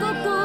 poco.